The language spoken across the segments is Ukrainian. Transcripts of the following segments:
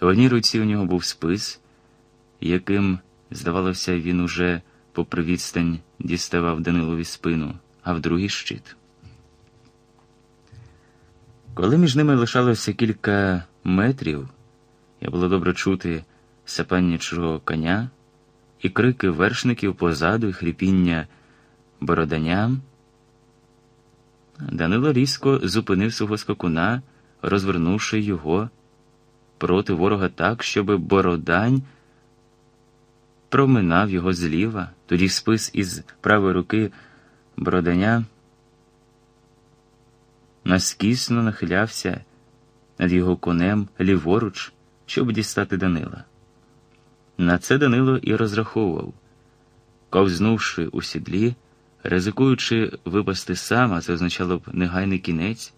В одній руці у нього був спис, яким, здавалося, він уже попри відстань діставав Данилові спину, а в другий щит. Коли між ними лишалося кілька метрів, я було добре чути сапання чужого коня і крики вершників позаду і хрипіння бороданям. Данило різко зупинив свого скакуна, розвернувши його проти ворога так, щоби бородань проминав його зліва, тоді спис із правої руки бороданя наскісно нахилявся над його конем ліворуч, щоб дістати Данила. На це Данило і розраховував, ковзнувши у сідлі, ризикуючи випасти сам, а це означало б негайний кінець,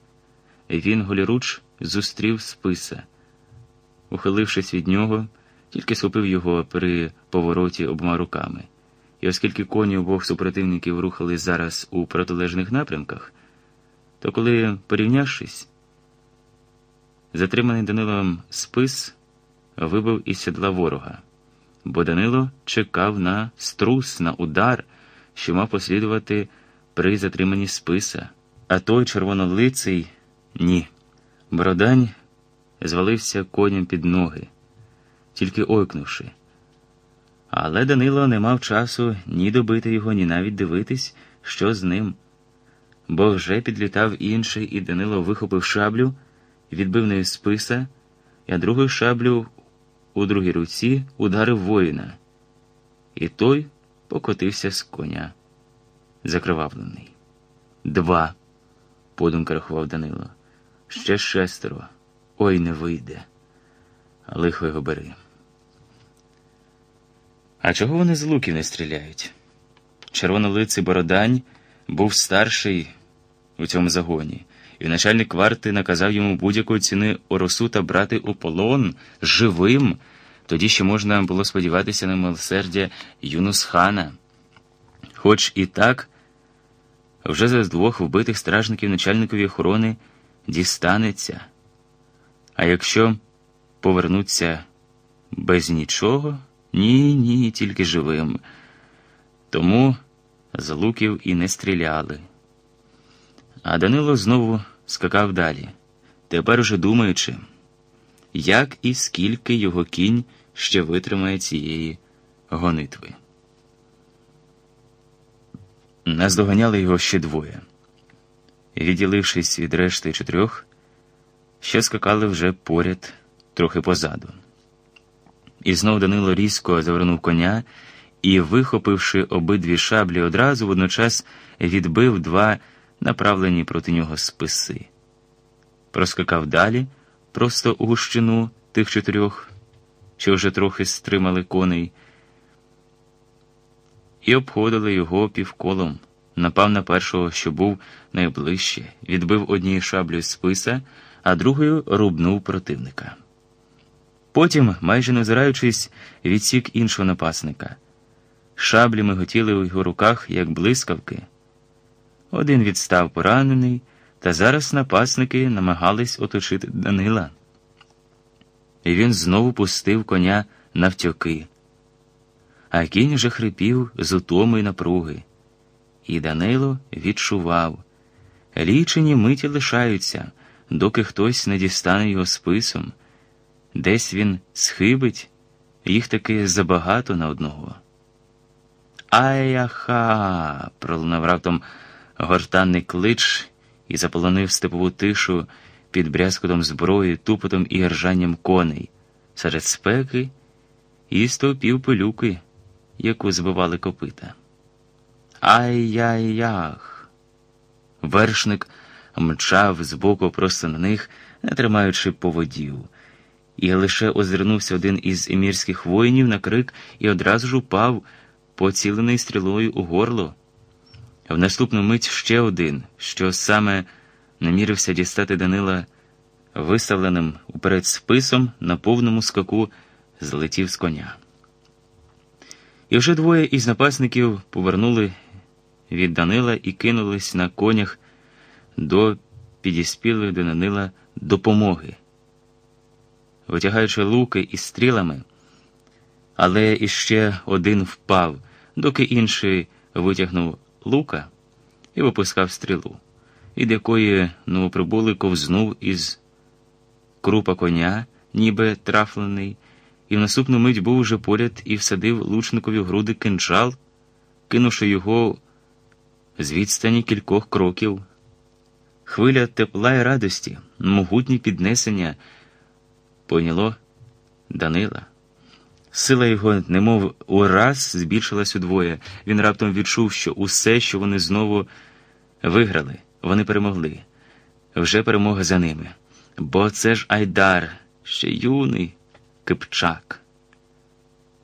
він голіруч зустрів списа, ухилившись від нього, тільки схопив його при повороті обома руками. І оскільки коні обох супротивників рухались зараз у протилежних напрямках, то коли, порівнявшись, затриманий Данилом спис вибив із сідла ворога, бо Данило чекав на струс, на удар, що мав послідувати при затриманні списа, а той червонолиций ні. Бородань звалився коням під ноги, тільки ойкнувши. Але Данило не мав часу ні добити його, ні навіть дивитись, що з ним бо вже підлітав інший, і Данило вихопив шаблю, відбив нею списа, а другою шаблю у другій руці ударив воїна, і той покотився з коня, закривавлений. Два, подумки рахував Данило. Ще шестеро. Ой не вийде. Лихо його бери. А чого вони з луків не стріляють? Червонолиций Бородань був старший у цьому загоні, і начальник варти наказав йому будь-якої ціни Оросута брати у полон живим. Тоді ще можна було сподіватися на милосердя Юнусхана. Хоч і так, вже за двох вбитих стражників начальникові охорони дістанеться. А якщо повернуться без нічого, ні, ні, тільки живим. Тому з луків і не стріляли. А Данило знову скакав далі, тепер уже думаючи, як і скільки його кінь ще витримає цієї гонитви. Наздоганяли його ще двоє. Відділившись від решти чотирьох, ще скакали вже поряд, трохи позаду. І знов Данило різко завернув коня і, вихопивши обидві шаблі, одразу водночас відбив два направлені проти нього списи. Проскакав далі, просто у гущину тих чотирьох, що вже трохи стримали коней, і обходили його півколом, напав на першого, що був найближче, відбив однією шаблею списа, а другою рубнув противника. Потім, майже не озираючись, відсік іншого напасника. Шаблі миготіли у його руках, як блискавки. Один відстав поранений, та зараз напасники намагались оточити Данила. І він знову пустив коня навтьоки. А кінь вже хрипів з утоми й напруги. І Данило відчував лічені миті лишаються, доки хтось не дістане його списом. Десь він схибить, їх таки забагато на одного. Ай-яха! пролунав раптом гортанний клич і заполонив степову тишу під брязкотом зброї, тупотом і ржанням коней, серед спеки і стовпів пилюки, яку збивали копита. Ай-яй-ях! Вершник мчав збоку просто на них, не тримаючи поводів, і лише озирнувся один із емірських воїнів на крик і одразу ж упав, поцілений стрілою у горло. В наступну мить ще один, що саме намірився дістати Данила виставленим уперед списом на повному скаку злетів з коня. І вже двоє із напасників повернули від Данила і кинулись на конях до підіспілої до Данила допомоги. витягаючи луки із стрілами, але іще один впав, доки інший витягнув лука і випускав стрілу, від якої новоприбулий ковзнув із крупа коня, ніби трафлений, і в наступну мить був уже поряд і всадив лучникові груди кинджал, кинувши його з відстані кількох кроків. Хвиля тепла і радості, могутні піднесення поняло Данила. Сила його, немов ураз, збільшилась удвоє. Він раптом відчув, що усе, що вони знову виграли, вони перемогли. Вже перемога за ними. Бо це ж Айдар, ще юний Кипчак.